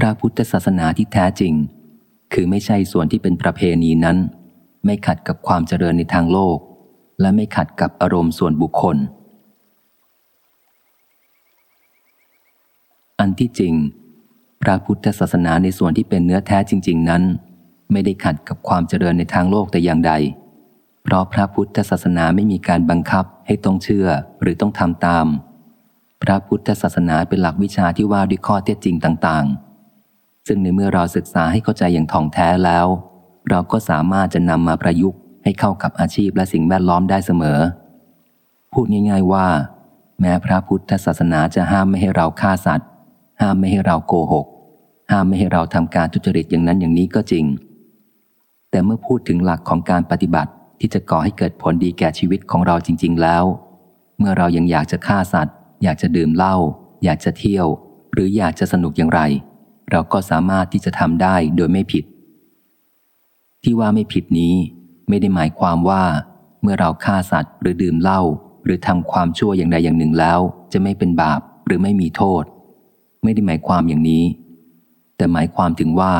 พระพุทธศาสนาที่แท้จริง คือไม่ใช่ส่วนที่เป็นประเพณีนั้น ไม่ขัดกับความเจริญในทางโลก และไม่ขัดกับอารมณ์ส่วนบุคคล อันที่จริง พระพุทธศาสนาในส่วนที่เป็นเนื้อแท้จริง ๆ นั้น ไม่ได้ขัดกับความเจริญในทางโลกแต่อย่างใด เพราะพระพุทธศาสนาไม่มีการบังคับให้ต้องเชื่อหรือต้องทำตามพระพุทธศาสนาเป็นหลักวิชาที่ว่าด้วยข้อเท็จจริงต่าง ๆ ซึ่งในเมื่อเราศึกษาให้เข้าใจอย่างท่องแท้แล้ว เราก็สามารถจะนำมาประยุกต์ให้เข้ากับอาชีพและสิ่งแวดล้อมได้เสมอ พูดง่าย ๆว่า แม้พระพุทธศาสนาจะห้ามไม่ให้เราฆ่าสัตว์ ห้ามไม่ให้เราโกหก ห้ามไม่ให้เราทำการทุจริตอย่างนั้นอย่างนี้ก็จริง แต่เมื่อพูดถึงหลักของการปฏิบัติที่จะก่อให้เกิดผลดีแก่ชีวิตของเราจริง ๆ แล้ว เมื่อเรายังอยากจะฆ่าสัตว์ อยากจะดื่มเหล้าอยากจะเที่ยว หรืออยากจะสนุกอย่างไร เราก็สามารถที่จะทำได้โดยไม่ผิด ที่ว่าไม่ผิดนี้ไม่ได้หมายความว่าเมื่อเราฆ่าสัตว์หรือดื่มเหล้าหรือทำความชั่วอย่างใดอย่างหนึ่งแล้ว จะไม่เป็นบาปหรือไม่มีโทษ ไม่ได้หมายความอย่างนี้ แต่หมายความถึงว่า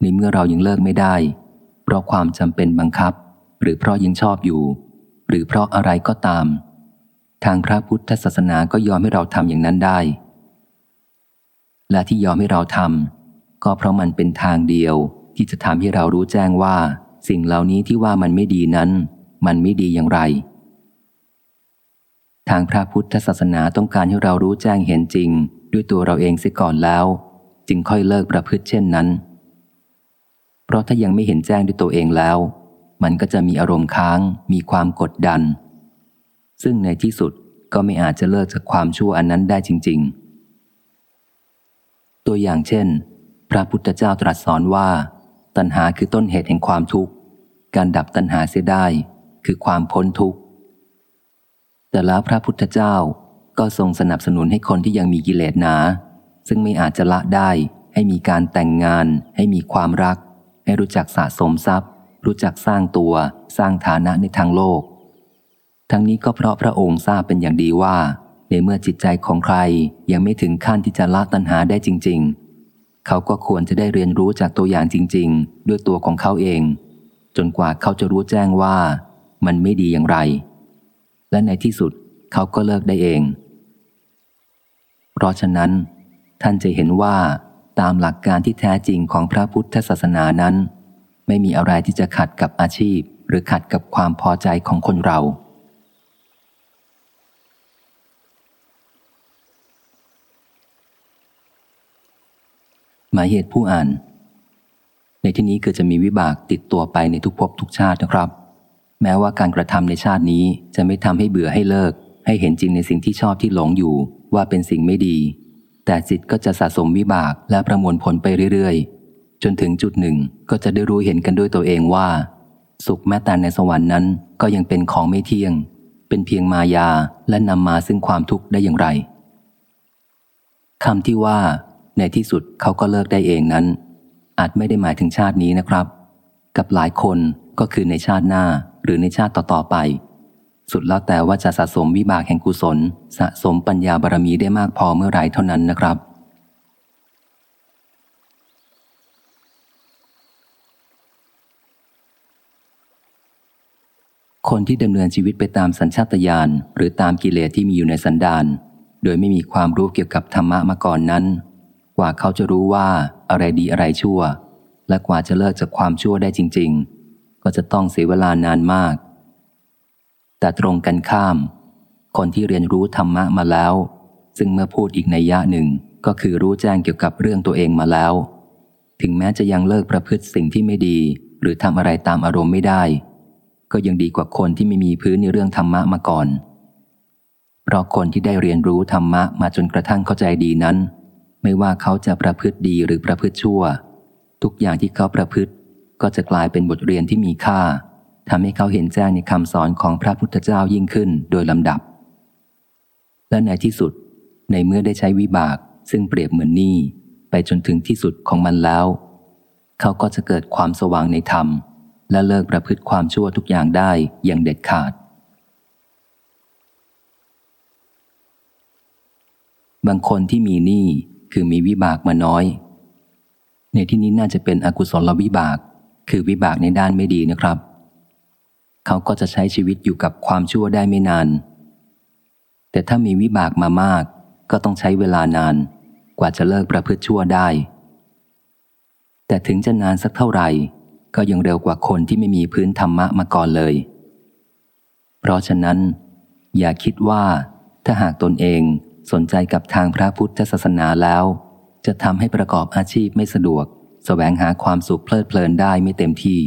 ในเมื่อเรายังเลิกไม่ได้ เพราะความจำเป็นบังคับ หรือเพราะยังชอบอยู่ หรือเพราะอะไรก็ตาม ทางพระพุทธศาสนาก็ยอมให้เราทำอย่างนั้นได้ และที่ยอมให้เราทำก็เพราะมันเป็นทางเดียวที่จะทำให้เรารู้แจ้งว่า สิ่งเหล่านี้ที่ว่ามันไม่ดีนั้น มันไม่ดีอย่างไร ทางพระพุทธศาสนาต้องการให้เรารู้แจ้งเห็นจริง ด้วยตัวเราเองเสียก่อนแล้ว จึงค่อยเลิกประพฤติเช่นนั้น เพราะถ้ายังไม่เห็นแจ้งด้วยตัวเองแล้ว มันก็จะมีอารมณ์ค้าง มีความกดดัน ซึ่งในที่สุดก็ไม่อาจจะเลิกจากความชั่วอันนั้นได้จริง ๆ ตัวอย่างเช่น พระพุทธเจ้าตรัสสอนว่า ตัณหาคือต้นเหตุแห่งความทุกข์ การดับตัณหาเสียได้คือความพ้นทุกข์ แต่แล้วพระพุทธเจ้าก็ทรงสนับสนุนให้คนที่ยังมีกิเลสหนา ซึ่งไม่อาจจะละได้ให้มีการแต่งงาน ให้มีความรัก ให้รู้จักสะสมทรัพย์ รู้จักสร้างตัว สร้างฐานะในทางโลก ทั้งนี้ก็เพราะพระองค์ทราบเป็นอย่างดีว่า ในเมื่อจิตใจของใครยังไม่ถึงขั้นที่จะละตัณหาได้จริง ๆ เขาก็ควรจะได้เรียนรู้จากตัวอย่างจริง ๆ ด้วยตัวของเขาเอง จนกว่าเขาจะรู้แจ้งว่ามันไม่ดีอย่างไร และในที่สุดเขาก็เลิกได้เอง เพราะฉะนั้น ท่านจะเห็นว่าตามหลักการที่แท้จริงของพระพุทธศาสนานั้น ไม่มีอะไรที่จะขัดกับอาชีพ หรือขัดกับความพอใจของคนเรา หมายเหตุผู้อ่าน ในที่นี้คือจะมีวิบากติดตัวไปในทุกภพทุกชาตินะครับ แม้ว่าการกระทำในชาตินี้จะไม่ทำให้เบื่อให้เลิก ให้เห็นจริงในสิ่งที่ชอบที่หลงอยู่ว่าเป็นสิ่งไม่ดี แต่จิตก็จะสะสมวิบากและประมวลผลไปเรื่อยๆ จนถึงจุดหนึ่งก็จะได้รู้เห็นกันด้วยตัวเองว่า สุขแม้แต่ในสวรรค์นั้นก็ยังเป็นของไม่เที่ยง เป็นเพียงมายาและนำมาซึ่งความทุกข์ได้อย่างไรคำที่ว่า ในที่สุดเขาก็เลิกได้เองนั้น อาจไม่ได้หมายถึงชาตินี้นะครับ กับหลายคนก็คือในชาติหน้าหรือในชาติต่อๆไป สุดแล้วแต่ว่าจะสะสมวิบากแห่งกุศล สะสมปัญญาบารมีได้มากพอเมื่อไรเท่านั้นนะครับคนที่ดำเนินชีวิตไปตามสัญชาตญาณหรือตามกิเลสที่มีอยู่ในสันดานโดยไม่มีความรู้เกี่ยวกับธรรมะมาก่อนนั้น กว่าเขาจะรู้ว่าอะไรดีอะไรชั่ว และกว่าจะเลิกจากความชั่วได้จริง ๆ ก็จะต้องเสียเวลานานมาก แต่ตรงกันข้าม คนที่เรียนรู้ธรรมะมาแล้ว ซึ่งเมื่อพูดอีกในยะหนึ่งก็คือรู้แจ้งเกี่ยวกับเรื่องตัวเองมาแล้ว ถึงแม้จะยังเลิกประพฤติสิ่งที่ไม่ดี หรือทำอะไรตามอารมณ์ไม่ได้ ก็ยังดีกว่าคนที่ไม่มีพื้นในเรื่องธรรมะมาก่อน เพราะคนที่ได้เรียนรู้ธรรมะมาจนกระทั่งเข้าใจดีนั้น ไม่ว่าเขาจะประพฤติดีหรือประพฤติชั่ว ทุกอย่างที่เขาประพฤติ ก็จะกลายเป็นบทเรียนที่มีค่าทำให้เขาเห็นแจ้งในคำสอนของพระพุทธเจ้ายิ่งขึ้นโดยลำดับ และในที่สุด ในเมื่อได้ใช้วิบากซึ่งเปรียบเหมือนนี่ไปจนถึงที่สุดของมันแล้ว เขาก็จะเกิดความสว่างในธรรม และเลิกประพฤติความชั่วทุกอย่างได้อย่างเด็ดขาด บางคนที่มีหนี้ คือมีวิบากมาน้อย ในที่นี้น่าจะเป็นอกุศลวิบาก คือวิบากในด้านไม่ดีนะครับ เขาก็จะใช้ชีวิตอยู่กับความชั่วได้ไม่นาน แต่ถ้ามีวิบากมามาก ก็ต้องใช้เวลานาน กว่าจะเลิกประพฤติชั่วได้ แต่ถึงจะนานสักเท่าไหร่ ก็ยังเร็วกว่าคนที่ไม่มีพื้นธรรมะมาก่อนเลย เพราะฉะนั้น อย่าคิดว่าถ้าหากตนเอง สนใจกับทางพระพุทธศาสนาแล้ว จะทำให้ประกอบอาชีพไม่สะดวกสแสวงหาความสุขเพลิดเพลินได้ไม่เต็มที่